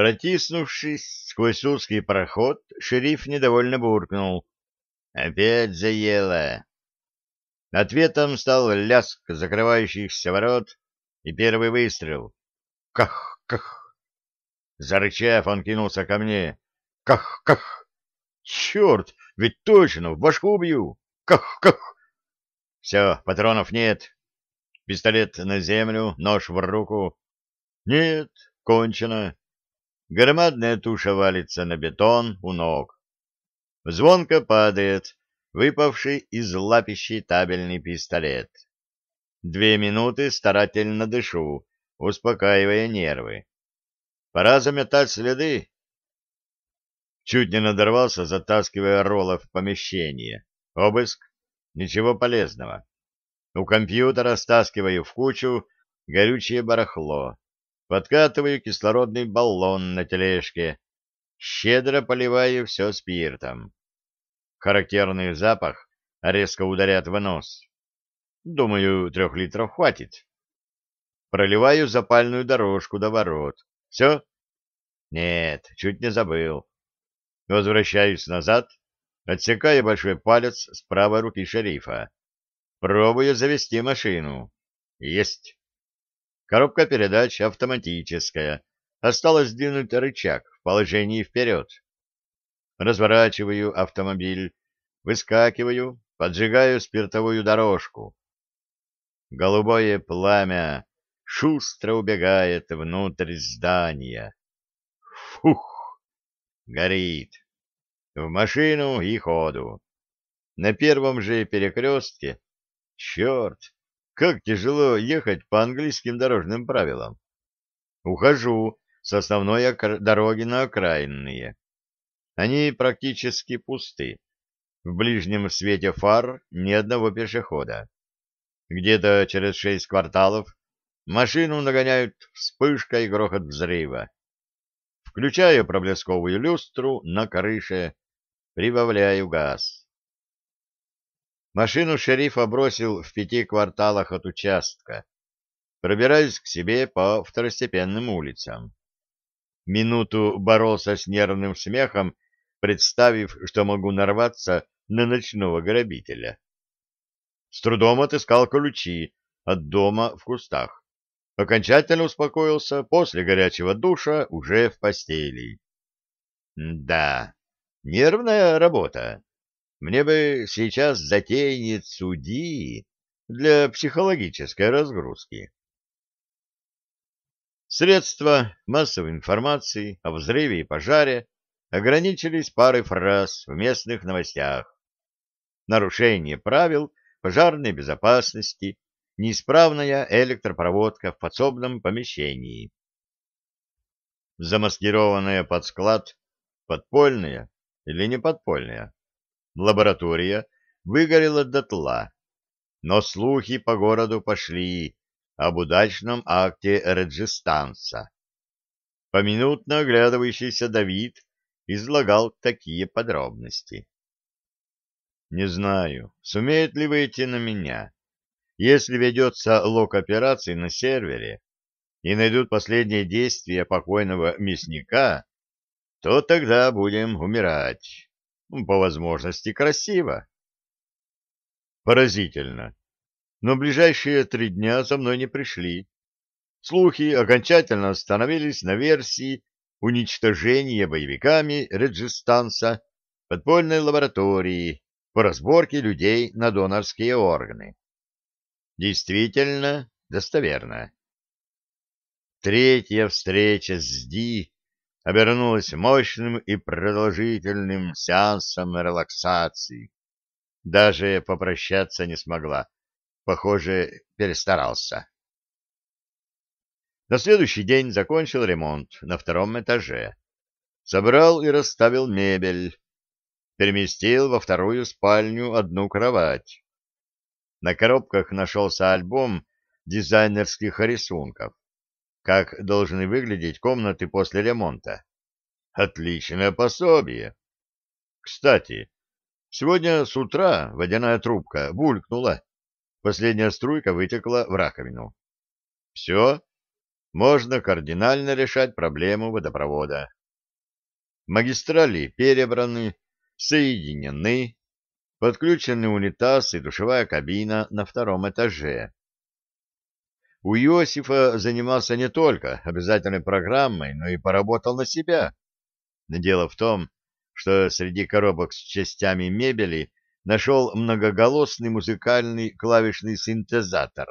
Протиснувшись сквозь узкий проход, шериф недовольно буркнул. «Опять заело!» Ответом стал лязг закрывающихся ворот и первый выстрел. «Ках! Ках!» Зарычав, он кинулся ко мне. «Ках! Ках!» «Черт! Ведь точно! В башку бью! Ках! Ках!» «Все, патронов нет. Пистолет на землю, нож в руку. Нет, кончено. Громадная туша валится на бетон у ног. Звонко падает выпавший из лапищи табельный пистолет. Две минуты старательно дышу, успокаивая нервы. Пора заметать следы. Чуть не надорвался, затаскивая Ролла в помещение. Обыск. Ничего полезного. У компьютера стаскиваю в кучу горючее барахло подкатываю кислородный баллон на тележке, щедро поливаю все спиртом. Характерный запах резко ударят в нос. Думаю, трех литров хватит. Проливаю запальную дорожку до ворот. Все? Нет, чуть не забыл. Возвращаюсь назад, отсекая большой палец с правой руки шерифа. Пробую завести машину. Есть. Коробка передач автоматическая. Осталось двинуть рычаг в положении вперед. Разворачиваю автомобиль, выскакиваю, поджигаю спиртовую дорожку. Голубое пламя шустро убегает внутрь здания. Фух! Горит. В машину и ходу. На первом же перекрестке... Черт! Как тяжело ехать по английским дорожным правилам. Ухожу с основной дороги на окраинные. Они практически пусты. В ближнем свете фар ни одного пешехода. Где-то через шесть кварталов машину нагоняют вспышка и грохот взрыва. Включаю проблесковую люстру на крыше, прибавляю газ. Машину шериф обросил в пяти кварталах от участка. пробираясь к себе по второстепенным улицам. Минуту боролся с нервным смехом, представив, что могу нарваться на ночного грабителя. С трудом отыскал ключи от дома в кустах. Окончательно успокоился после горячего душа уже в постели. Да, нервная работа. Мне бы сейчас затеянец судьи для психологической разгрузки. Средства массовой информации о взрыве и пожаре ограничились парой фраз в местных новостях. Нарушение правил пожарной безопасности, неисправная электропроводка в подсобном помещении. Замаскированная под склад подпольная или неподпольная? лаборатория выгорела дотла, но слухи по городу пошли об удачном акте Реджистанса. Поминутно оглядывающийся Давид излагал такие подробности. «Не знаю, сумеет ли выйти на меня. Если ведется лог операции на сервере и найдут последние действия покойного мясника, то тогда будем умирать по возможности красиво. Поразительно. Но ближайшие три дня за мной не пришли. Слухи окончательно остановились на версии уничтожения боевиками Реджистанса подпольной лаборатории по разборке людей на донорские органы. Действительно достоверно. Третья встреча с Ди Обернулась мощным и продолжительным сеансом релаксации. Даже попрощаться не смогла. Похоже, перестарался. На следующий день закончил ремонт на втором этаже. Собрал и расставил мебель. Переместил во вторую спальню одну кровать. На коробках нашелся альбом дизайнерских рисунков как должны выглядеть комнаты после ремонта. Отличное пособие. Кстати, сегодня с утра водяная трубка булькнула. Последняя струйка вытекла в раковину. Все, можно кардинально решать проблему водопровода. Магистрали перебраны, соединены, подключены унитаз и душевая кабина на втором этаже. У Иосифа занимался не только обязательной программой, но и поработал на себя. Дело в том, что среди коробок с частями мебели нашел многоголосный музыкальный клавишный синтезатор.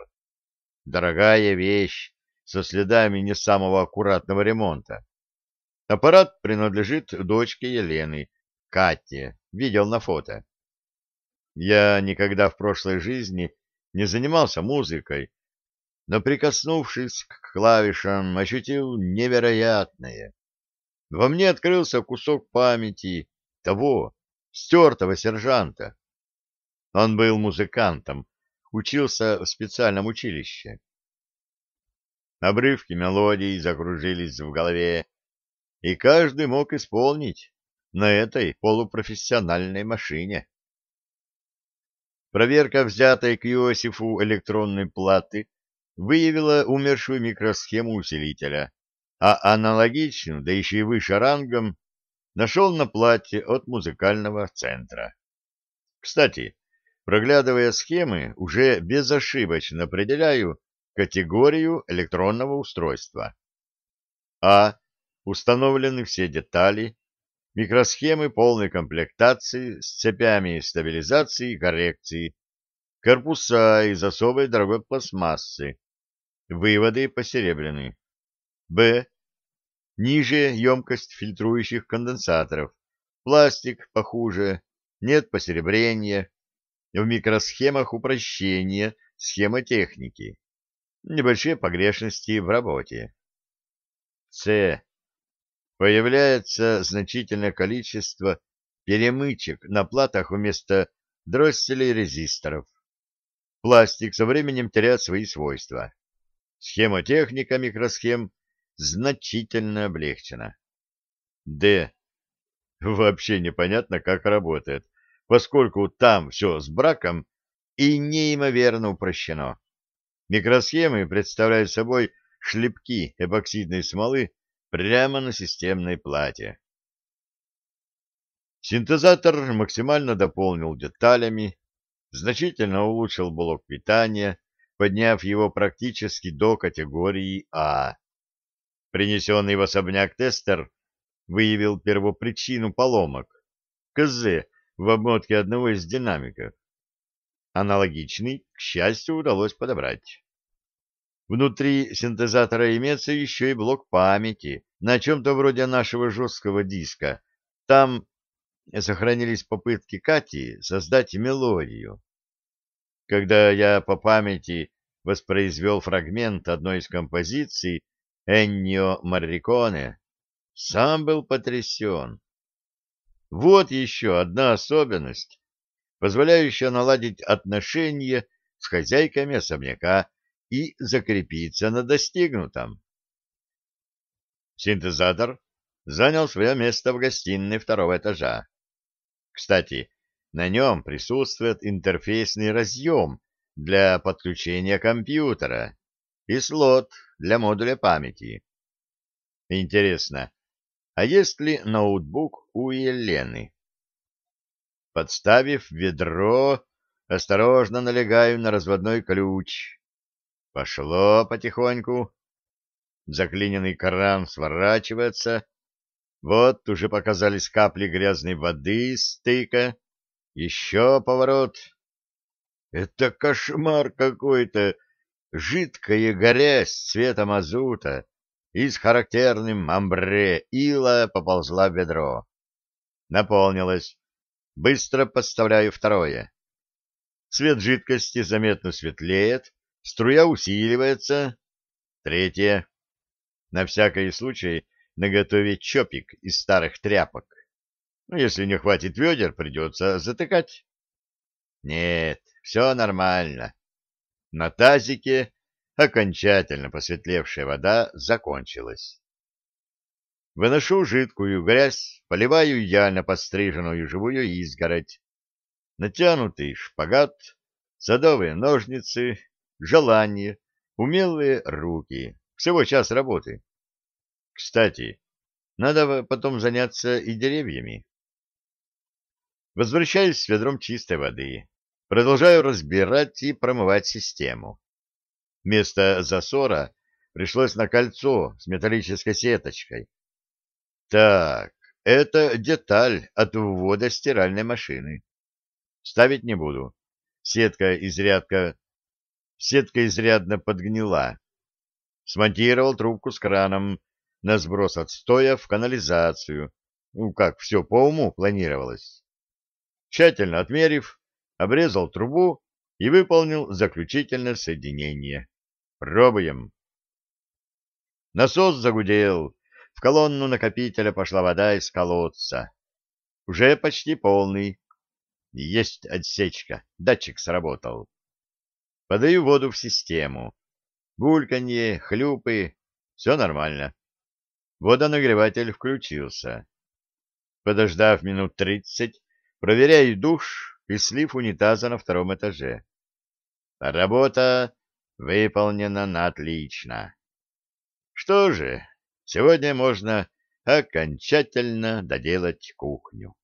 Дорогая вещь со следами не самого аккуратного ремонта. Аппарат принадлежит дочке Елены, Кате, видел на фото. Я никогда в прошлой жизни не занимался музыкой, но, прикоснувшись к клавишам, ощутил невероятное. Во мне открылся кусок памяти того, стертого сержанта. Он был музыкантом, учился в специальном училище. Обрывки мелодий закружились в голове, и каждый мог исполнить на этой полупрофессиональной машине. Проверка взятой к Иосифу электронной платы выявила умершую микросхему усилителя, а аналогичную, да еще и выше рангом, нашел на платье от музыкального центра. Кстати, проглядывая схемы, уже безошибочно определяю категорию электронного устройства. А. Установлены все детали, микросхемы полной комплектации с цепями стабилизации и коррекции, корпуса из особой дорогой пластмассы, Выводы посеребрены. Б. Ниже емкость фильтрующих конденсаторов. Пластик похуже, нет посеребрения. В микросхемах упрощение схемы техники. Небольшие погрешности в работе. С. Появляется значительное количество перемычек на платах вместо дросселей резисторов. Пластик со временем теряет свои свойства. Схемотехника микросхем значительно облегчена. Д. Вообще непонятно, как работает, поскольку там все с браком и неимоверно упрощено. Микросхемы представляют собой шлепки эпоксидной смолы прямо на системной плате. Синтезатор максимально дополнил деталями, значительно улучшил блок питания, подняв его практически до категории А. Принесенный в особняк тестер выявил первопричину поломок — КЗ в обмотке одного из динамиков. Аналогичный, к счастью, удалось подобрать. Внутри синтезатора имеется еще и блок памяти на чем-то вроде нашего жесткого диска. Там сохранились попытки Кати создать мелодию когда я по памяти воспроизвел фрагмент одной из композиций Эннио Марриконе, сам был потрясен. Вот еще одна особенность, позволяющая наладить отношения с хозяйками особняка и закрепиться на достигнутом. Синтезатор занял свое место в гостиной второго этажа. Кстати, на нем присутствует интерфейсный разъем для подключения компьютера и слот для модуля памяти. Интересно, а есть ли ноутбук у Елены? Подставив ведро, осторожно налегаю на разводной ключ. Пошло потихоньку. Заклиненный кран сворачивается. Вот уже показались капли грязной воды из стыка. Еще поворот. Это кошмар какой-то. Жидкая грязь цвета мазута и с характерным амбре ила поползла в бедро. Наполнилось. Быстро подставляю второе. Цвет жидкости заметно светлеет, струя усиливается. Третье. На всякий случай наготовить чопик из старых тряпок. Ну, если не хватит ведер, придется затыкать. Нет, все нормально. На тазике окончательно посветлевшая вода закончилась. Выношу жидкую грязь, поливаю я на подстриженную живую изгородь. Натянутый шпагат, садовые ножницы, желание, умелые руки. Всего час работы. Кстати, надо потом заняться и деревьями. Возвращаюсь с ведром чистой воды. Продолжаю разбирать и промывать систему. Место засора пришлось на кольцо с металлической сеточкой. Так, это деталь от ввода стиральной машины. Ставить не буду. Сетка изрядка... Сетка изрядно подгнила. Смонтировал трубку с краном на сброс отстоя в канализацию. Ну, как все по уму планировалось. Тщательно отмерив, обрезал трубу и выполнил заключительное соединение. Пробуем. Насос загудел. В колонну накопителя пошла вода из колодца. Уже почти полный. Есть отсечка. Датчик сработал. Подаю воду в систему. Бульканье, хлюпы. Все нормально. Водонагреватель включился. Подождав минут тридцать, Проверяю душ и слив унитаза на втором этаже. Работа выполнена на отлично. Что же, сегодня можно окончательно доделать кухню.